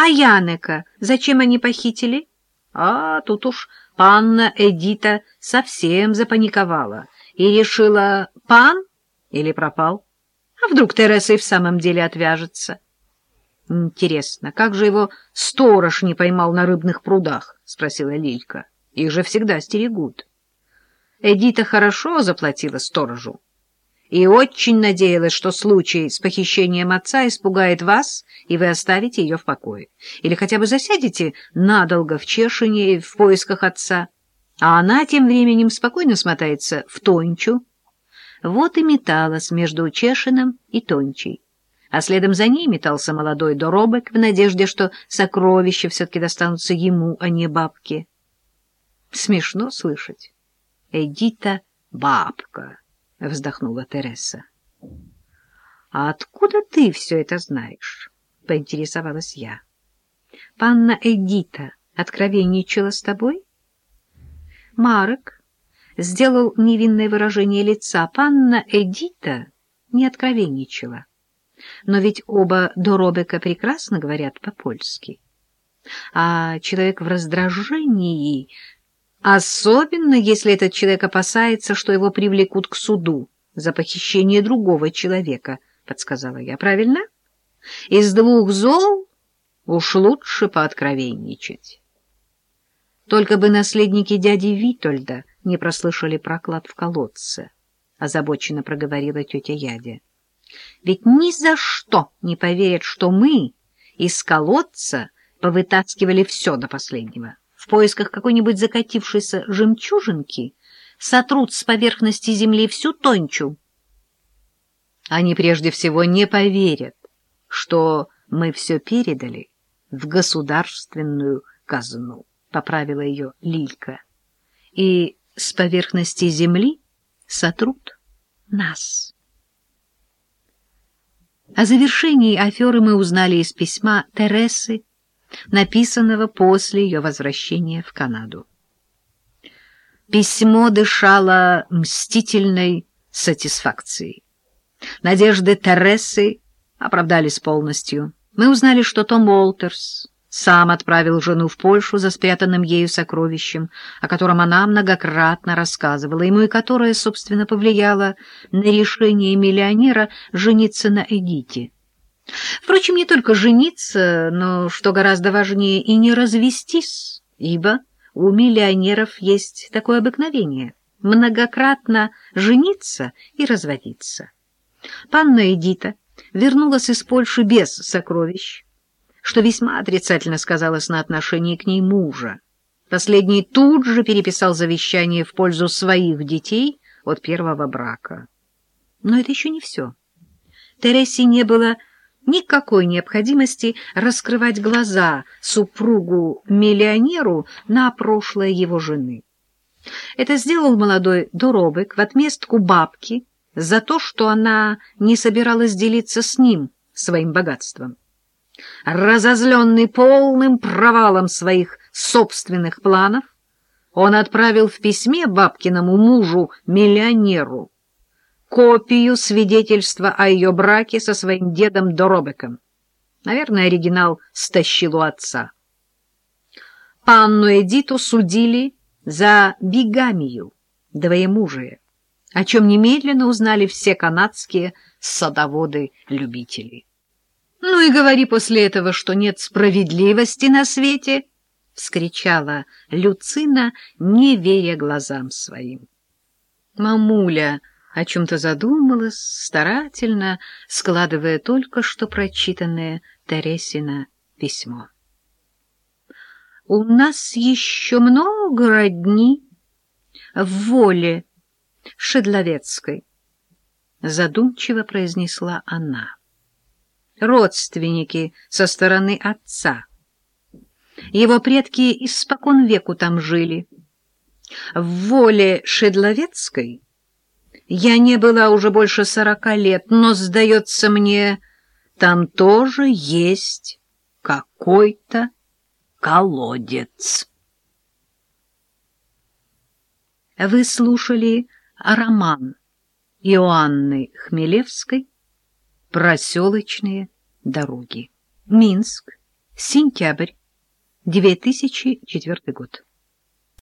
А Янека зачем они похитили? А тут уж панна Эдита совсем запаниковала и решила, пан или пропал. А вдруг Тереса и в самом деле отвяжется? — Интересно, как же его сторож не поймал на рыбных прудах? — спросила Лилька. — Их же всегда стерегут. Эдита хорошо заплатила сторожу и очень надеялась, что случай с похищением отца испугает вас, и вы оставите ее в покое. Или хотя бы засядете надолго в Чешине в поисках отца, а она тем временем спокойно смотается в Тончу. Вот и металась между Чешином и Тончей. А следом за ней метался молодой доробок в надежде, что сокровища все-таки достанутся ему, а не бабке. Смешно слышать. Эдита — бабка. — вздохнула Тереса. — А откуда ты все это знаешь? — поинтересовалась я. — Панна Эдита откровенничала с тобой? Марк сделал невинное выражение лица. Панна Эдита не откровенничала. Но ведь оба Доробека прекрасно говорят по-польски. А человек в раздражении Особенно, если этот человек опасается, что его привлекут к суду за похищение другого человека, — подсказала я. Правильно? Из двух зол уж лучше пооткровенничать. Только бы наследники дяди Витольда не прослышали проклад в колодце, — озабоченно проговорила тетя Ядя. Ведь ни за что не поверят, что мы из колодца повытаскивали все до последнего в поисках какой-нибудь закатившейся жемчужинки сотрут с поверхности земли всю тончу. Они прежде всего не поверят, что мы все передали в государственную казну, — поправила ее Лилька, — и с поверхности земли сотрут нас. О завершении аферы мы узнали из письма Тересы написанного после ее возвращения в Канаду. Письмо дышало мстительной сатисфакцией. Надежды Тересы оправдались полностью. Мы узнали, что Том Уолтерс сам отправил жену в Польшу за спрятанным ею сокровищем, о котором она многократно рассказывала ему и которое, собственно, повлияло на решение миллионера жениться на Эдите. Впрочем, не только жениться, но, что гораздо важнее, и не развестись, ибо у миллионеров есть такое обыкновение — многократно жениться и разводиться. Панна Эдита вернулась из Польши без сокровищ, что весьма отрицательно сказалось на отношении к ней мужа. Последний тут же переписал завещание в пользу своих детей от первого брака. Но это еще не все. Тересе не было никакой необходимости раскрывать глаза супругу-миллионеру на прошлое его жены. Это сделал молодой Доробек в отместку бабки за то, что она не собиралась делиться с ним своим богатством. Разозленный полным провалом своих собственных планов, он отправил в письме бабкиному мужу-миллионеру копию свидетельства о ее браке со своим дедом Доробеком. Наверное, оригинал стащил у отца. Панну Эдиту судили за бигамию, двоемужие, о чем немедленно узнали все канадские садоводы-любители. «Ну и говори после этого, что нет справедливости на свете!» — вскричала Люцина, не веря глазам своим. «Мамуля!» О чем-то задумалась, старательно складывая только что прочитанное Тересина письмо. «У нас еще много родни в воле Шедловецкой», — задумчиво произнесла она. «Родственники со стороны отца. Его предки испокон веку там жили. В воле Шедловецкой — я не была уже больше сорока лет, но, сдается мне, там тоже есть какой-то колодец. Вы слушали роман Иоанны Хмелевской «Проселочные дороги». Минск, Сентябрь, 2004 год.